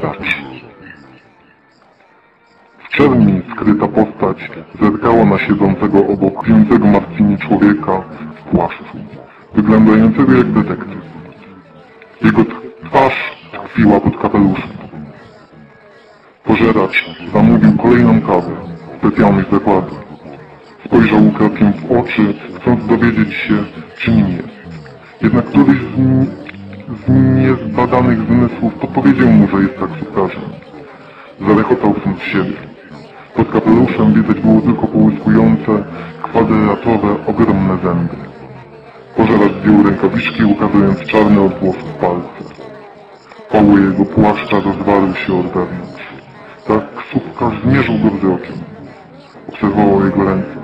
racji. W czerni skryta postać zerkała na siedzącego obok pijącego martini człowieka w płaszczu, wyglądającego jak detektyw. Jego twarz tkwiła pod kapeluszem. Pożeracz zamówił kolejną kawę, specjalnej z. Spojrzał ukradkiem w oczy, chcąc dowiedzieć się, czy nim jest. Jednak któryś z, z niezbadanych zmysłów podpowiedział mu, że jest taksówkarzem. Zarechotał sam z siebie. Pod kapeluszem widać było tylko połyskujące, kwadratowe, ogromne zęby. Pożeracz zdjął rękawiczki, ukazując czarny od włosów palce. Poły jego płaszcza rozwarły się od wewnątrz. Taksówkarz zmierzył go wzrokiem. Obserwował jego ręce.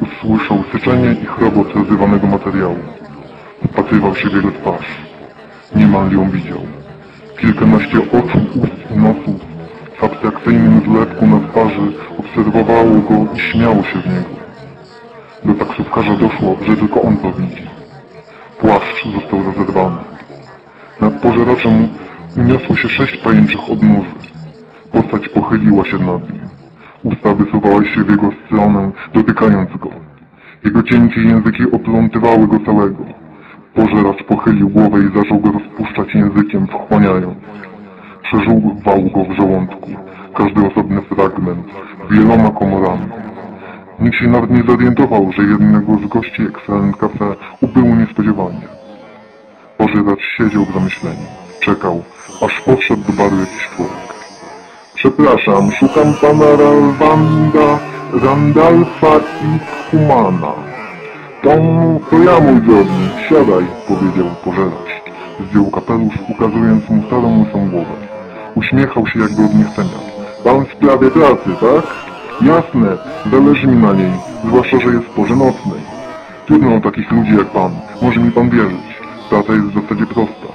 Usłyszał syczenie i chrobot rozrywanego materiału. Wpatrywał się w jego twarz. Niemal ją widział. Kilkanaście oczu, ust i nosów w abstrakcyjnym zlepku na twarzy obserwowało go i śmiało się w niego. Do taksówkarza doszło, że tylko on to widzi. Płaszcz został rozerwany. Nad pożeraczem uniosło się sześć pajęczych odnóży. Postać pochyliła się nad nim. Usta wysuwały się w jego stronę, dotykając go. Jego cienkie języki oplątywały go całego. Pożeracz pochylił głowę i zaczął go rozpuszczać językiem, wchłaniając. Przeżuwał go w żołądku, każdy osobny fragment, wieloma komorami. Nikt się nawet nie zorientował, że jednego z gości Excellent Cafe ubyło niespodziewanie. Pożeracz siedział w zamyśleniu. Czekał, aż podszedł do baru jakiś człowiek. Przepraszam, szukam pana Ralwanda, Randalfa i Humana. To, to ja, mój drogi, siadaj, powiedział pożeracz. Zdjął kapelusz, ukazując mu starą łysą głowę. Uśmiechał się jakby od niechcenia. Pan w sprawie pracy, tak? Jasne, zależy mi na niej, zwłaszcza, że jest w porze nocnej. Trudno o takich ludzi jak pan, może mi pan wierzyć. Praca jest w zasadzie prosta.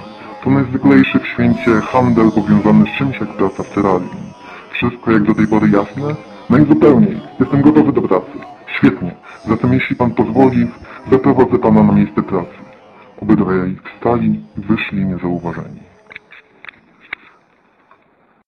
To najzwyklejszy w święcie handel powiązany z czymś jak praca w terrarium. Wszystko jak do tej pory jasne? Najzupełniej. Jestem gotowy do pracy. Świetnie. Zatem jeśli pan pozwoli, zaprowadzę pana na miejsce pracy. Obydwaj wstali i wyszli niezauważeni.